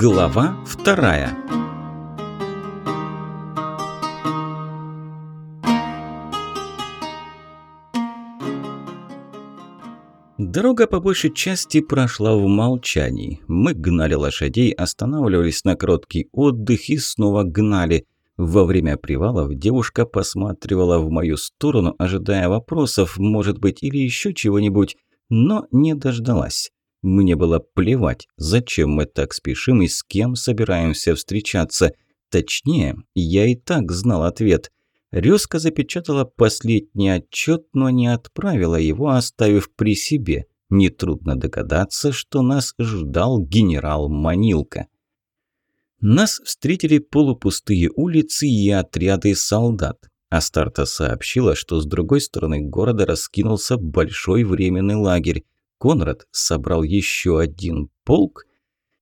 Глава вторая Дорога по большей части прошла в молчании. Мы гнали лошадей, останавливались на короткий отдых и снова гнали. Во время привалов девушка посматривала в мою сторону, ожидая вопросов, может быть, или еще чего-нибудь, но не дождалась. Мне было плевать, зачем мы так спешим и с кем собираемся встречаться. Точнее, я и так знал ответ. Резко запечатала последний отчет, но не отправила его, оставив при себе. Нетрудно догадаться, что нас ждал генерал Манилка. Нас встретили полупустые улицы и отряды солдат. Астарта сообщила, что с другой стороны города раскинулся большой временный лагерь. Конрад собрал еще один полк.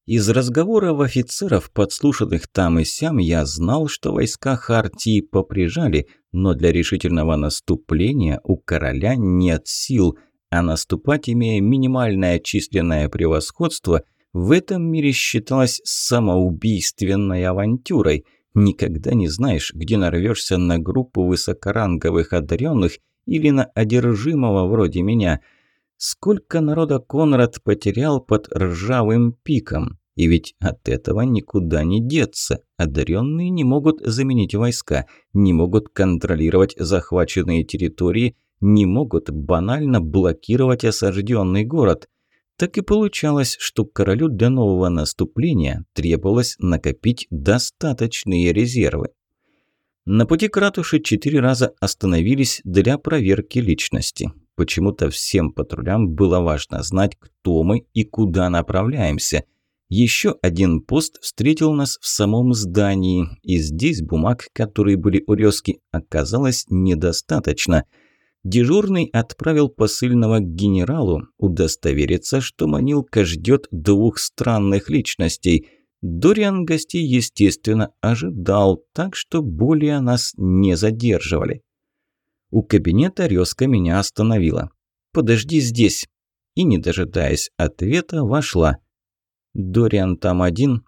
Из разговоров офицеров, подслушанных там и сям, я знал, что войска Хартии поприжали, но для решительного наступления у короля нет сил, а наступать, имея минимальное численное превосходство, в этом мире считалось самоубийственной авантюрой. Никогда не знаешь, где нарвешься на группу высокоранговых одаренных или на одержимого вроде меня – Сколько народа Конрад потерял под ржавым пиком? И ведь от этого никуда не деться. Одаренные не могут заменить войска, не могут контролировать захваченные территории, не могут банально блокировать осажденный город. Так и получалось, что королю для нового наступления требовалось накопить достаточные резервы. На пути к ратуше четыре раза остановились для проверки личности. Почему-то всем патрулям было важно знать, кто мы и куда направляемся. Еще один пост встретил нас в самом здании, и здесь бумаг, которые были у Резки, оказалось недостаточно. Дежурный отправил посыльного к генералу удостовериться, что Манилка ждет двух странных личностей. Дориан гостей, естественно, ожидал, так что более нас не задерживали. У кабинета резко меня остановила. «Подожди здесь!» И, не дожидаясь ответа, вошла. «Дориан там один?»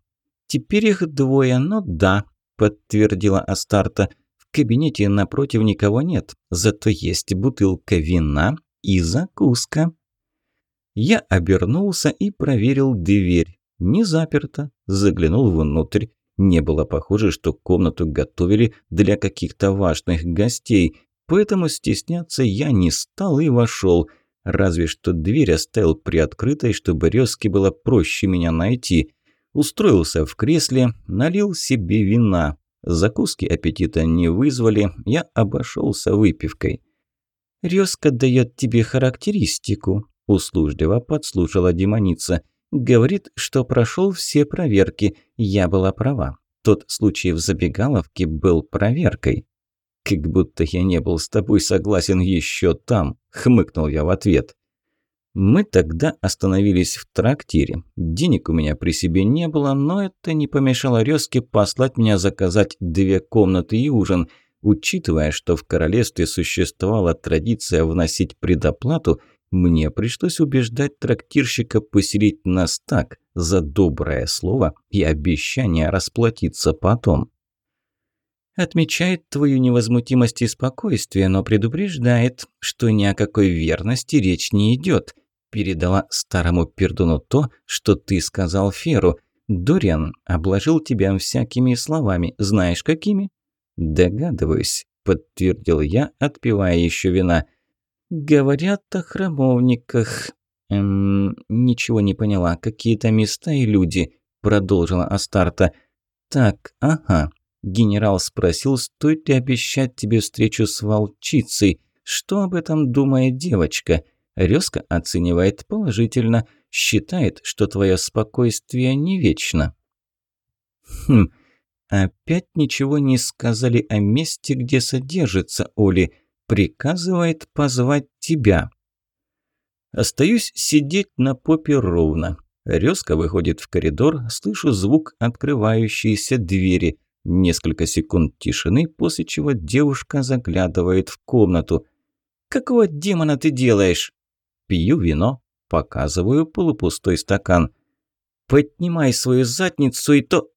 «Теперь их двое, но да», – подтвердила Астарта. «В кабинете напротив никого нет, зато есть бутылка вина и закуска». Я обернулся и проверил дверь. Не заперто. Заглянул внутрь. Не было похоже, что комнату готовили для каких-то важных гостей. Поэтому стесняться я не стал и вошел. Разве что дверь оставил приоткрытой, чтобы резке было проще меня найти. Устроился в кресле, налил себе вина. Закуски аппетита не вызвали, я обошелся выпивкой. «Резко дает тебе характеристику», – услужливо подслушала демоница. «Говорит, что прошел все проверки. Я была права. Тот случай в забегаловке был проверкой». «Как будто я не был с тобой согласен еще там», – хмыкнул я в ответ. Мы тогда остановились в трактире. Денег у меня при себе не было, но это не помешало Резке послать меня заказать две комнаты и ужин. Учитывая, что в королевстве существовала традиция вносить предоплату, мне пришлось убеждать трактирщика поселить нас так, за доброе слово и обещание расплатиться потом. Отмечает твою невозмутимость и спокойствие, но предупреждает, что ни о какой верности речь не идет. Передала старому пердуну то, что ты сказал Феру. Дориан обложил тебя всякими словами, знаешь какими? Догадываюсь, подтвердил я, отпивая еще вина. Говорят о храмовниках. Эм, ничего не поняла. Какие-то места и люди, продолжила Астарта. Так, ага, Генерал спросил, стоит ли обещать тебе встречу с волчицей. Что об этом думает девочка? Резко оценивает положительно, считает, что твое спокойствие не вечно. Хм, опять ничего не сказали о месте, где содержится Оли. Приказывает позвать тебя. Остаюсь сидеть на попе ровно. Резко выходит в коридор, слышу звук открывающейся двери – Несколько секунд тишины, после чего девушка заглядывает в комнату. «Какого демона ты делаешь?» Пью вино, показываю полупустой стакан. поднимай свою задницу и то...»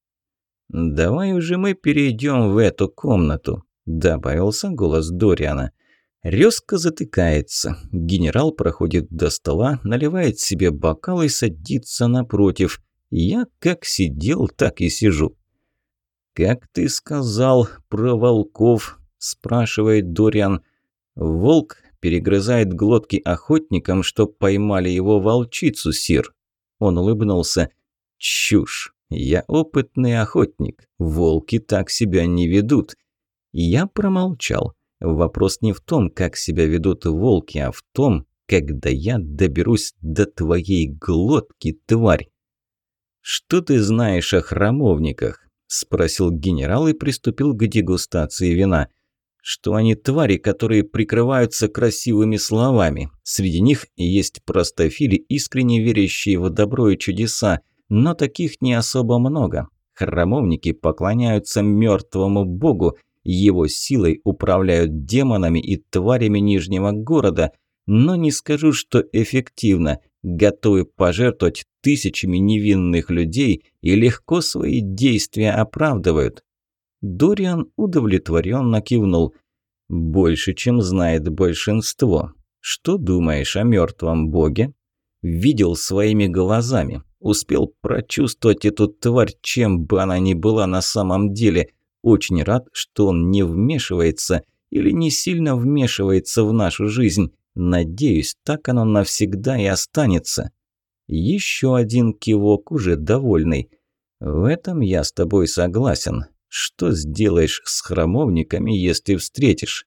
«Давай уже мы перейдем в эту комнату», – добавился голос Дориана. Резко затыкается. Генерал проходит до стола, наливает себе бокал и садится напротив. Я как сидел, так и сижу. «Как ты сказал про волков?» – спрашивает Дориан. «Волк перегрызает глотки охотникам, что поймали его волчицу, сир». Он улыбнулся. «Чушь. Я опытный охотник. Волки так себя не ведут». Я промолчал. Вопрос не в том, как себя ведут волки, а в том, когда я доберусь до твоей глотки, тварь. «Что ты знаешь о храмовниках?» – спросил генерал и приступил к дегустации вина. «Что они твари, которые прикрываются красивыми словами. Среди них есть простофили, искренне верящие в добро и чудеса, но таких не особо много. Храмовники поклоняются мертвому богу, его силой управляют демонами и тварями Нижнего города, но не скажу, что эффективно – готовы пожертвовать тысячами невинных людей и легко свои действия оправдывают. Дориан удовлетворенно кивнул. «Больше, чем знает большинство. Что думаешь о мертвом боге?» «Видел своими глазами. Успел прочувствовать эту тварь, чем бы она ни была на самом деле. Очень рад, что он не вмешивается или не сильно вмешивается в нашу жизнь. Надеюсь, так оно навсегда и останется. Еще один кивок, уже довольный. В этом я с тобой согласен. Что сделаешь с храмовниками, если встретишь?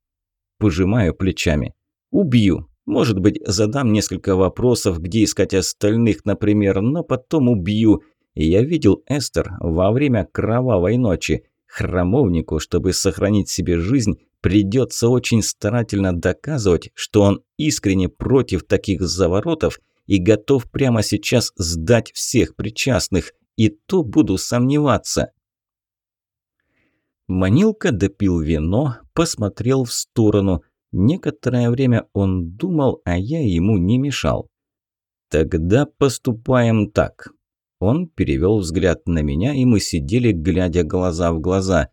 Пожимаю плечами. Убью. Может быть, задам несколько вопросов, где искать остальных, например, но потом убью. Я видел Эстер во время кровавой ночи. Храмовнику, чтобы сохранить себе жизнь, Придется очень старательно доказывать, что он искренне против таких заворотов и готов прямо сейчас сдать всех причастных, и то буду сомневаться. Манилка допил вино, посмотрел в сторону. Некоторое время он думал, а я ему не мешал. «Тогда поступаем так». Он перевел взгляд на меня, и мы сидели, глядя глаза в глаза.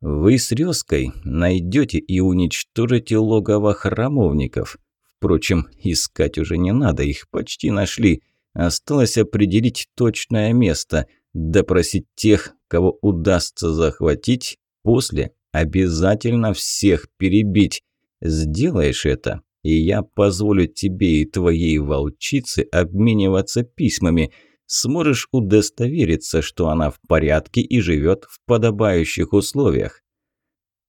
Вы с Резкой найдете и уничтожите логово храмовников. Впрочем, искать уже не надо, их почти нашли. Осталось определить точное место, допросить тех, кого удастся захватить, после обязательно всех перебить. Сделаешь это, и я позволю тебе и твоей волчице обмениваться письмами – сможешь удостовериться, что она в порядке и живет в подобающих условиях.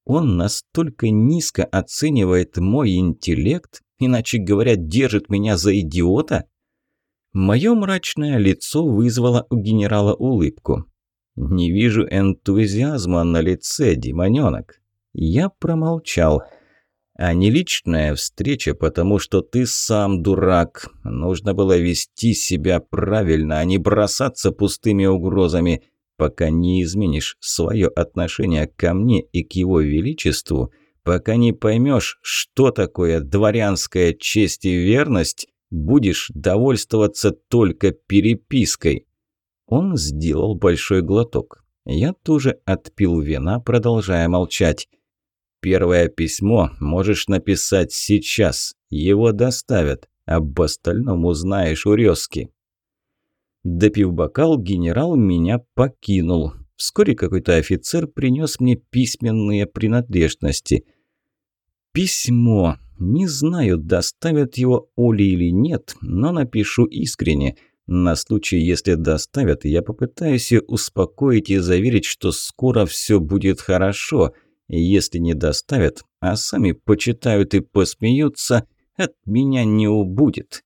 Он настолько низко оценивает мой интеллект, иначе говоря, держит меня за идиота? Мое мрачное лицо вызвало у генерала улыбку. «Не вижу энтузиазма на лице, демонёнок». Я промолчал – а не личная встреча, потому что ты сам дурак. Нужно было вести себя правильно, а не бросаться пустыми угрозами. Пока не изменишь свое отношение ко мне и к его величеству, пока не поймешь, что такое дворянская честь и верность, будешь довольствоваться только перепиской». Он сделал большой глоток. Я тоже отпил вина, продолжая молчать. Первое письмо можешь написать сейчас. Его доставят. Об остальном узнаешь у Резки. Допив бокал, генерал меня покинул. Вскоре какой-то офицер принес мне письменные принадлежности. Письмо. Не знаю, доставят его Оле или нет, но напишу искренне. На случай, если доставят, я попытаюсь ее успокоить и заверить, что скоро все будет хорошо – если не доставят, а сами почитают и посмеются, от меня не убудет.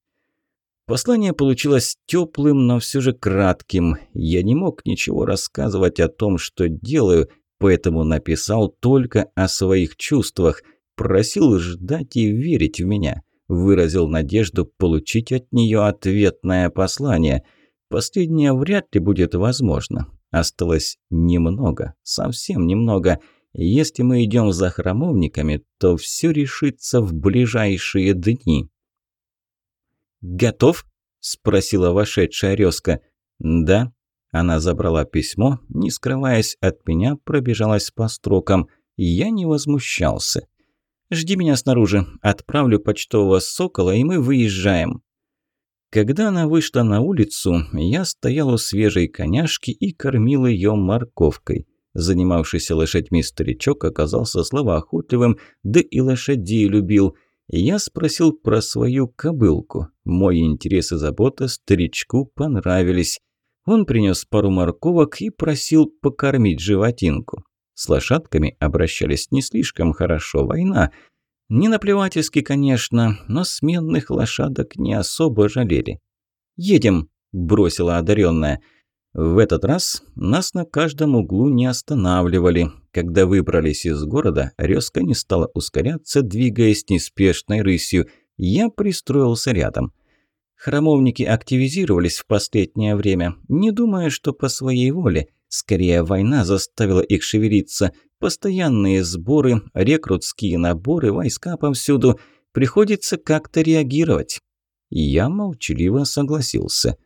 Послание получилось теплым, но все же кратким. Я не мог ничего рассказывать о том, что делаю, поэтому написал только о своих чувствах. Просил ждать и верить в меня. Выразил надежду получить от нее ответное послание. Последнее вряд ли будет возможно. Осталось немного, совсем немного – если мы идем за храмовниками, то все решится в ближайшие дни. «Готов?» – спросила вошедшая Резка. «Да», Она забрала письмо, не скрываясь от меня, пробежалась по строкам. Я не возмущался. «Жди меня снаружи. Отправлю почтового сокола, и мы выезжаем». Когда она вышла на улицу, я стоял у свежей коняшки и кормил ее морковкой. Занимавшийся лошадьми старичок оказался словоохотливым, да и лошадей любил. Я спросил про свою кобылку. Мой интерес и забота старичку понравились. Он принес пару морковок и просил покормить животинку. С лошадками обращались не слишком хорошо, война. Не наплевательски, конечно, но сменных лошадок не особо жалели. «Едем», – бросила одаренная. В этот раз нас на каждом углу не останавливали. Когда выбрались из города, резко не стала ускоряться, двигаясь неспешной рысью. Я пристроился рядом. Храмовники активизировались в последнее время, не думая, что по своей воле. Скорее, война заставила их шевелиться. Постоянные сборы, рекрутские наборы, войска повсюду. Приходится как-то реагировать. Я молчаливо согласился.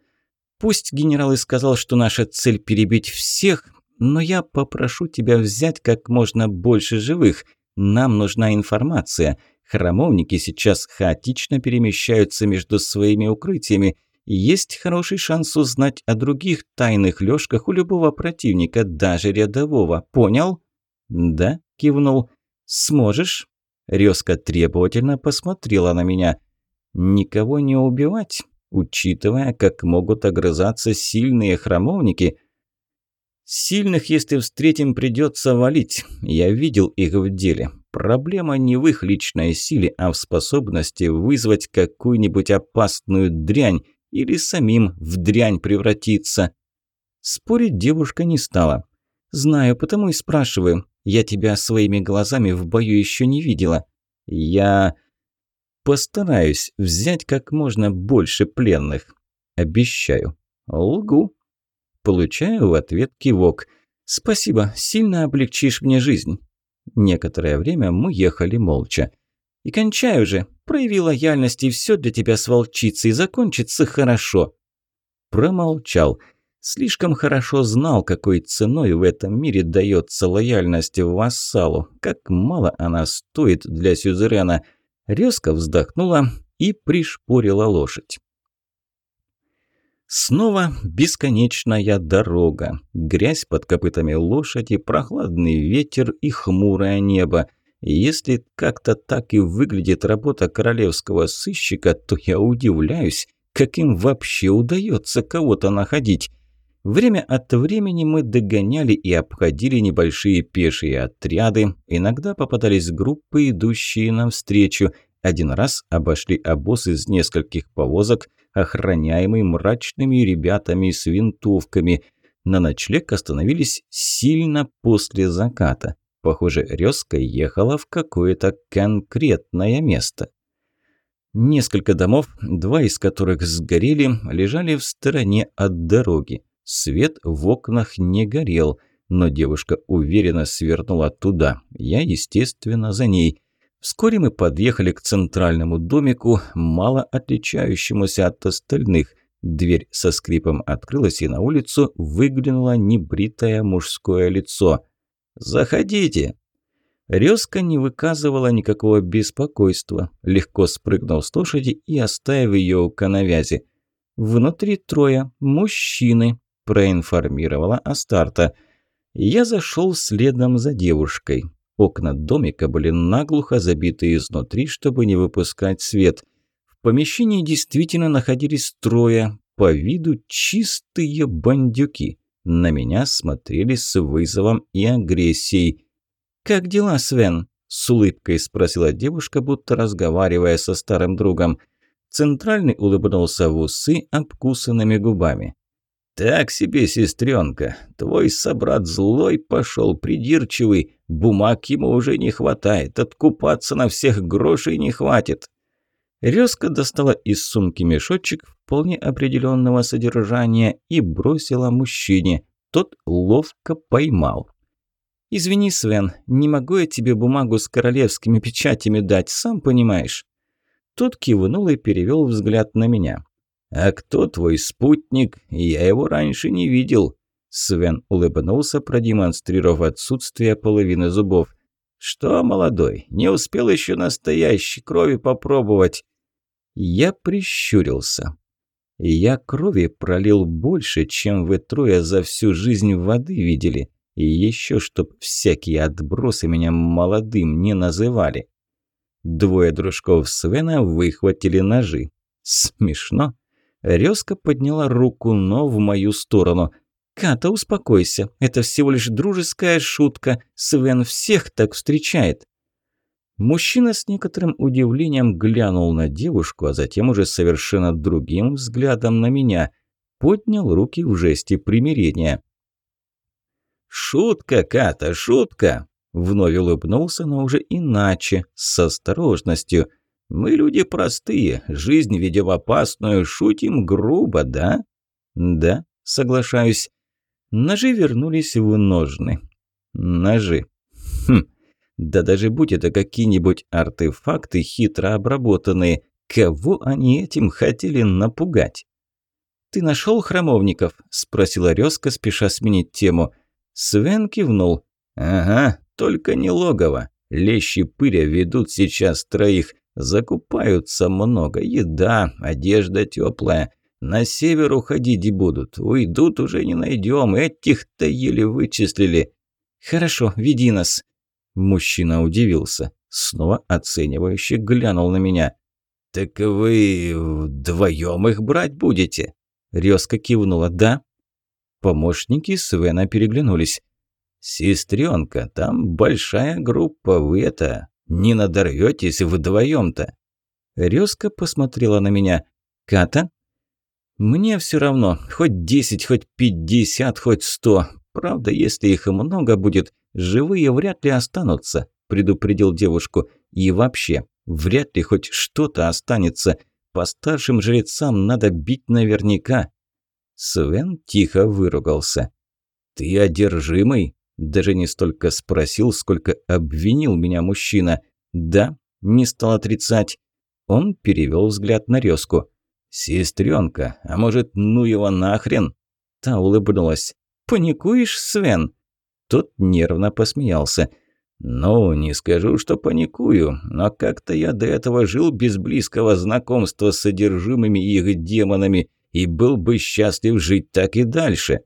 Пусть генерал и сказал, что наша цель перебить всех, но я попрошу тебя взять как можно больше живых. Нам нужна информация. Храмовники сейчас хаотично перемещаются между своими укрытиями. Есть хороший шанс узнать о других тайных лёжках у любого противника, даже рядового. Понял? Да, кивнул. Сможешь? Резко требовательно посмотрела на меня. Никого не убивать? Учитывая, как могут огрызаться сильные храмовники. Сильных, если встретим, придется валить. Я видел их в деле. Проблема не в их личной силе, а в способности вызвать какую-нибудь опасную дрянь или самим в дрянь превратиться. Спорить девушка не стала. «Знаю, потому и спрашиваю. Я тебя своими глазами в бою еще не видела. Я...» Постараюсь взять как можно больше пленных. Обещаю. Лгу. Получаю в ответ кивок. Спасибо, сильно облегчишь мне жизнь. Некоторое время мы ехали молча. И кончаю же. Прояви лояльность, и все для тебя с волчицей закончится хорошо. Промолчал. Слишком хорошо знал, какой ценой в этом мире дается лояльность вассалу, как мало она стоит для сюзерена – резко вздохнула и пришпорила лошадь. Снова бесконечная дорога, грязь под копытами лошади, прохладный ветер и хмурое небо. Если как-то так и выглядит работа королевского сыщика, то я удивляюсь, как им вообще удается кого-то находить. Время от времени мы догоняли и обходили небольшие пешие отряды, иногда попадались группы, идущие навстречу. Один раз обошли обоз из нескольких повозок, охраняемый мрачными ребятами с винтовками. На ночлег остановились сильно после заката. Похоже, резко ехала в какое-то конкретное место. Несколько домов, два из которых сгорели, лежали в стороне от дороги. Свет в окнах не горел, но девушка уверенно свернула туда. Я, естественно, за ней. Вскоре мы подъехали к центральному домику, мало отличающемуся от остальных. Дверь со скрипом открылась, и на улицу выглянуло небритое мужское лицо. «Заходите!» Резко не выказывала никакого беспокойства, легко спрыгнул с лошади и оставив ее у коновязи. «Внутри трое, мужчины», проинформировала Астарта. Я зашел следом за девушкой. Окна домика были наглухо забиты изнутри, чтобы не выпускать свет. В помещении действительно находились трое, по виду чистые бандюки. На меня смотрели с вызовом и агрессией. «Как дела, Свен?» – с улыбкой спросила девушка, будто разговаривая со старым другом. Центральный улыбнулся в усы обкусанными губами. «Так себе, сестренка, твой собрат злой пошел, придирчивый, бумаг ему уже не хватает, откупаться на всех грошей не хватит». Резко достала из сумки мешочек вполне определенного содержания и бросила мужчине. Тот ловко поймал. «Извини, Свен, не могу я тебе бумагу с королевскими печатями дать, сам понимаешь». Тот кивнул и перевел взгляд на меня. «А кто твой спутник? Я его раньше не видел». Свен улыбнулся, продемонстрировав отсутствие половины зубов. «Что, молодой, не успел еще настоящей крови попробовать?» Я прищурился. Я крови пролил больше, чем вы трое за всю жизнь воды видели. И еще, чтоб всякие отбросы меня молодым не называли. Двое дружков Свена выхватили ножи. Смешно. Резко подняла руку, но в мою сторону. «Ката, успокойся. Это всего лишь дружеская шутка. Свен всех так встречает». Мужчина с некоторым удивлением глянул на девушку, а затем уже совершенно другим взглядом на меня. Поднял руки в жесте примирения. «Шутка, Ката, шутка!» Вновь улыбнулся, но уже иначе, с осторожностью. «Мы люди простые, жизнь ведем опасную, шутим грубо, да?» «Да», соглашаюсь. Ножи вернулись в ножны. Ножи. Хм, да даже будь это какие-нибудь артефакты, хитро обработанные, кого они этим хотели напугать? «Ты нашел храмовников?» – спросила Резка, спеша сменить тему. Свен кивнул. «Ага, только не логово. Лещи пыря ведут сейчас троих. Закупаются много. Еда, одежда теплая. На север уходить будут. Уйдут уже не найдем. Этих-то еле вычислили. Хорошо, веди нас. Мужчина удивился. Снова оценивающе глянул на меня. «Так вы вдвоем их брать будете?» Резко кивнула «да». Помощники Свена переглянулись. «Сестренка, там большая группа, вы это, не надорветесь вдвоем-то?» Резко посмотрела на меня. «Ката?» «Мне все равно, хоть десять, хоть пятьдесят, хоть сто. Правда, если их много будет, живые вряд ли останутся», предупредил девушку. «И вообще, вряд ли хоть что-то останется. По старшим жрецам надо бить наверняка». Свен тихо выругался. «Ты одержимый?» Даже не столько спросил, сколько обвинил меня мужчина. «Да», не стал отрицать. Он перевел взгляд на резку. «Сестренка, а может, ну его нахрен?» Та улыбнулась. «Паникуешь, Свен?» Тот нервно посмеялся. «Ну, не скажу, что паникую, но как-то я до этого жил без близкого знакомства с содержимыми их демонами и был бы счастлив жить так и дальше».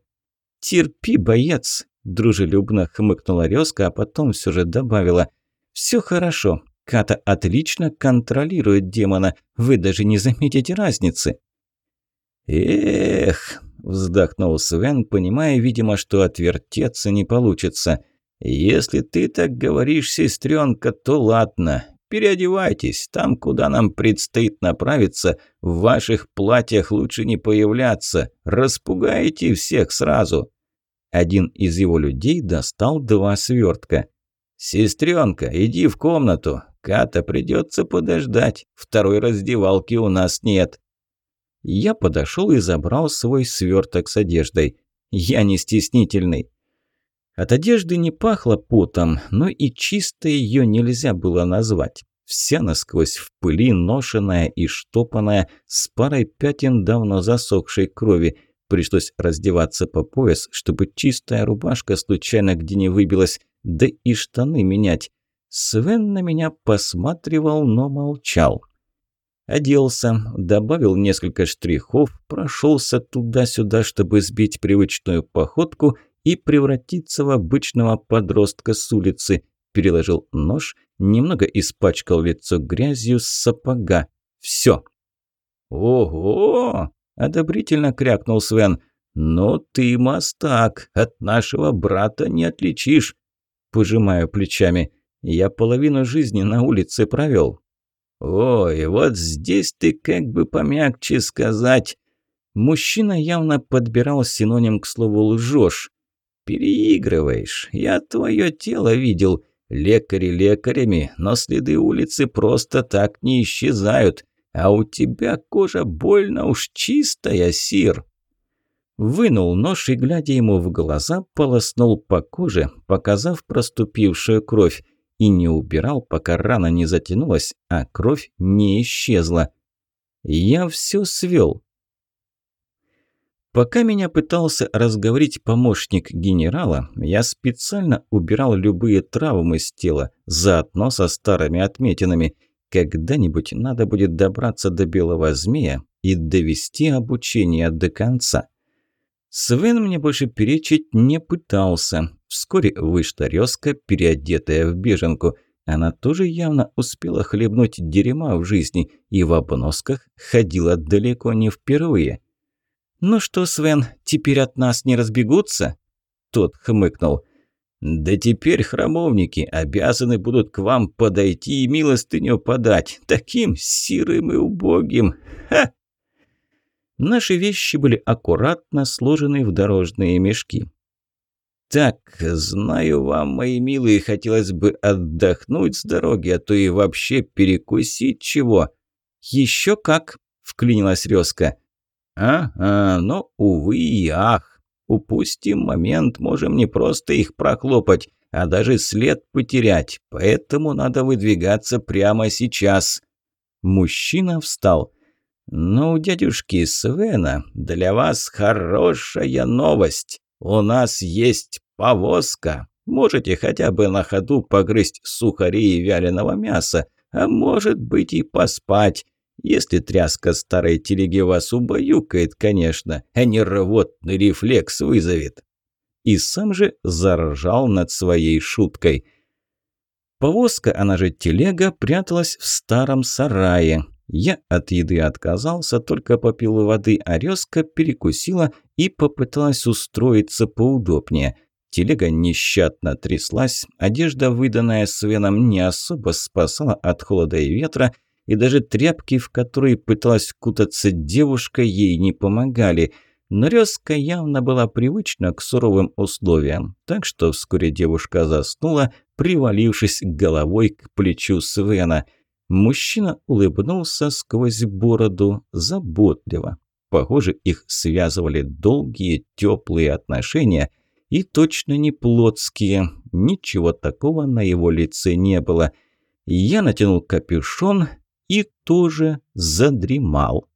«Терпи, боец!» Дружелюбно хмыкнула Резка, а потом все же добавила. «Все хорошо. Ката отлично контролирует демона. Вы даже не заметите разницы». «Эх!» – вздохнул Свен, понимая, видимо, что отвертеться не получится. «Если ты так говоришь, сестренка, то ладно. Переодевайтесь. Там, куда нам предстоит направиться, в ваших платьях лучше не появляться. Распугаете всех сразу». Один из его людей достал два свертка. «Сестренка, иди в комнату. Ката придется подождать. Второй раздевалки у нас нет». Я подошел и забрал свой сверток с одеждой. Я не стеснительный. От одежды не пахло потом, но и чисто ее нельзя было назвать. Вся насквозь в пыли, ношенная и штопанная, с парой пятен давно засохшей крови – Пришлось раздеваться по пояс, чтобы чистая рубашка случайно где не выбилась, да и штаны менять. Свен на меня посматривал, но молчал. Оделся, добавил несколько штрихов, прошелся туда-сюда, чтобы сбить привычную походку и превратиться в обычного подростка с улицы. Переложил нож, немного испачкал лицо грязью с сапога. Все. «Ого!» – одобрительно крякнул Свен. «Ну ты мастак, от нашего брата не отличишь». Пожимаю плечами. Я половину жизни на улице провел. «Ой, вот здесь ты как бы помягче сказать». Мужчина явно подбирал синоним к слову «лжешь». «Переигрываешь. Я твое тело видел. Лекари лекарями, но следы улицы просто так не исчезают. А у тебя кожа больно уж чистая, сир. Вынул нож и, глядя ему в глаза, полоснул по коже, показав проступившую кровь, и не убирал, пока рана не затянулась, а кровь не исчезла. Я все свел. Пока меня пытался разговорить помощник генерала, я специально убирал любые травмы с тела, заодно со старыми отметинами. Когда-нибудь надо будет добраться до белого змея и довести обучение до конца. Свен мне больше перечить не пытался. Вскоре вышла резко, переодетая в беженку. Она тоже явно успела хлебнуть дерьма в жизни и в обносках ходила далеко не впервые. «Ну что, Свен, теперь от нас не разбегутся?» Тот хмыкнул. «Да теперь храмовники обязаны будут к вам подойти и милостыню подать. Таким сирым и убогим. Ха!» Наши вещи были аккуратно сложены в дорожные мешки. «Так, знаю вам, мои милые, хотелось бы отдохнуть с дороги, а то и вообще перекусить чего». «Еще как!» – вклинилась Резка. «Ага, но, увы и ах. Упустим момент, можем не просто их прохлопать, а даже след потерять, поэтому надо выдвигаться прямо сейчас». Мужчина встал. «Ну, дядюшки Свена, для вас хорошая новость. У нас есть повозка. Можете хотя бы на ходу погрызть сухари и вяленого мяса, а может быть и поспать. Если тряска старой телеги вас убаюкает, конечно, а не рвотный рефлекс вызовет. И сам же заржал над своей шуткой. Повозка, она же телега, пряталась в старом сарае. Я от еды отказался, только попил воды, а резко перекусила и попыталась устроиться поудобнее. Телега нещадно тряслась, одежда, выданная Свеном, не особо спасала от холода и ветра, и даже тряпки, в которые пыталась кутаться девушка, ей не помогали. Но резка явно была привычна к суровым условиям, так что вскоре девушка заснула, привалившись головой к плечу Свена. Мужчина улыбнулся сквозь бороду заботливо. Похоже, их связывали долгие теплые отношения и точно не плотские. Ничего такого на его лице не было. Я натянул капюшон и тоже задремал.